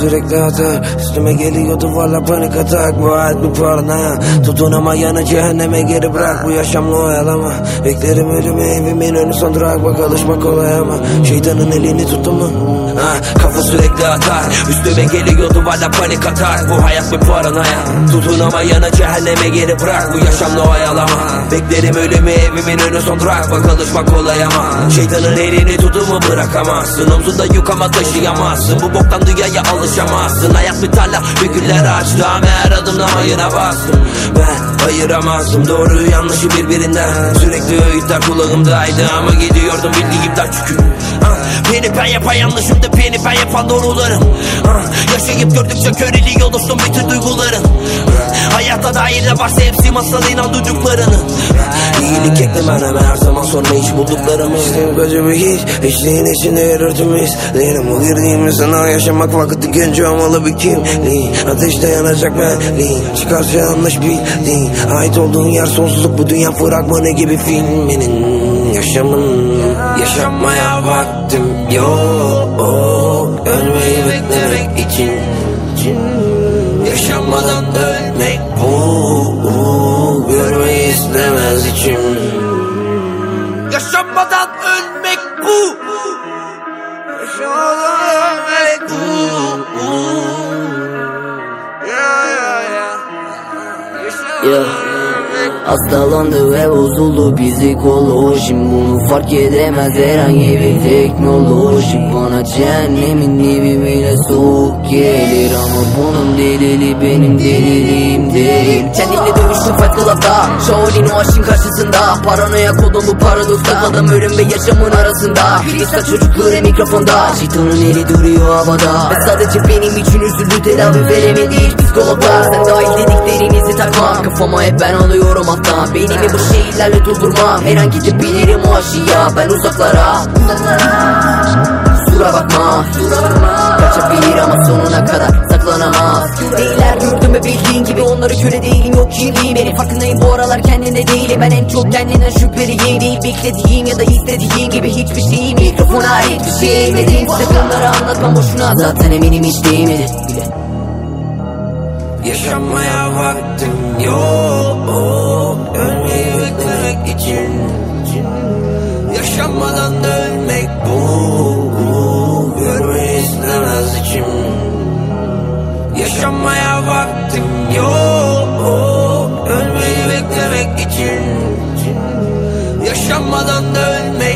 sürekli atar. Üstüme geliyor duvarlar panik atak. Bu hayat bir paranoya Tutun ama yanı cehenneme geri bırak. Bu yaşamla oyalama Beklerim ölümü. Evimin önü son durak. Bak alışmak kolay ama Şeytanın elini tuttu mu? Ha, kafa sürekli atar. Üstüme geliyor duvarlar panik atak. Bu hayat bir paranoya Tutun ama yanı cehenneme geri bırak. Bu yaşamla oyalama Beklerim ölümü. Evimin önü son durak. Bak alışmak kolay ama Şeytanın elini tutu mu? Bırakamazsın. Omzunda yük ama taşıyamazsın. Bu boktan dünyaya alışamazsın. Hayat bir tarla bir güller ağaçtı Ama her adımda hayına bastım. Ben ayıramazdım. Doğruyu yanlışı birbirinden. Sürekli öğütler kulağımdaydı Ama gidiyordum bildiğimden çünkü Ah, Beni ben yapan yanlışımdı Beni ben yapan doğrularım. Ah, Yaşayıp gördükçe köreliyor dostum bütün duygularım. Ah, Hayatta dair ne varsa hepsi masal inan duyduklarını Ah, İyilik eklemen hemen her zaman sonra iş bulduklarımı İşte koca bir his Hiçliğin içinde yürürdüm his Değilim o girdiğimiz sana yaşamak vakti genç olmalı bir kimliğin. Ateşte yanacak benliğin Çıkarsa yanlış bildiğin. Ait olduğun yer sonsuzluk bu dünya fragmanı gibi filminin Yaşamın. Yaşamaya vaktim yok Ölmeyi beklemek için. Yaşamadan ölmek istemez içim Yaşamadan ölmek bu. Yaşamadan ölmek bu. Ya ya ya. Yeah. Hastalandı ve bozuldu psikolojim Bunu fark edemez herhangi bir teknoloji. Bana cehennemin dibi bile soğuk gelir Ama bunun delili benim deliliğim değil. Kendimle dövüştüm Fight Club'da Shaolin o aşkın karşısında. Paranoya kodum bu paradoksta Kaldım ölüm ve yaşamın arasında. Filista çocukları mikrofonda. Şeytanın eli duruyor havada. Ve sadece benim için üzüldü tedavi veremedi hiç psikologlar Sen dahil dediklerinizi takmam. Kafama hep ben alıyorum alttan Beynimi bu şeylerle doldurmam Her an gidip bilirim o aşıya. Ben uzaklara. Sura bakma. Kaçabilir ama sonuna kadar saklanamaz. Değiller gördüm ve bildiğin gibi onları köle değilim yok kimliğim Benim farkındayım bu aralar kendinde değilim. Ben en çok kendinden şüpheliyim. Değil beklediğim ya da istediğim gibi hiçbir şeyim Mikrofona ait bir şey Dediğim size bunları anlatmam boşuna. Zaten eminim hiç değmedi bile Yaşamaya vaktim yok. Ölmeyi beklemek için Yaşamadan ölmek bu. Görmeyi istemez içim Yaşamaya vaktim yok. Ölmeyi beklemek için Yaşamadan ölmek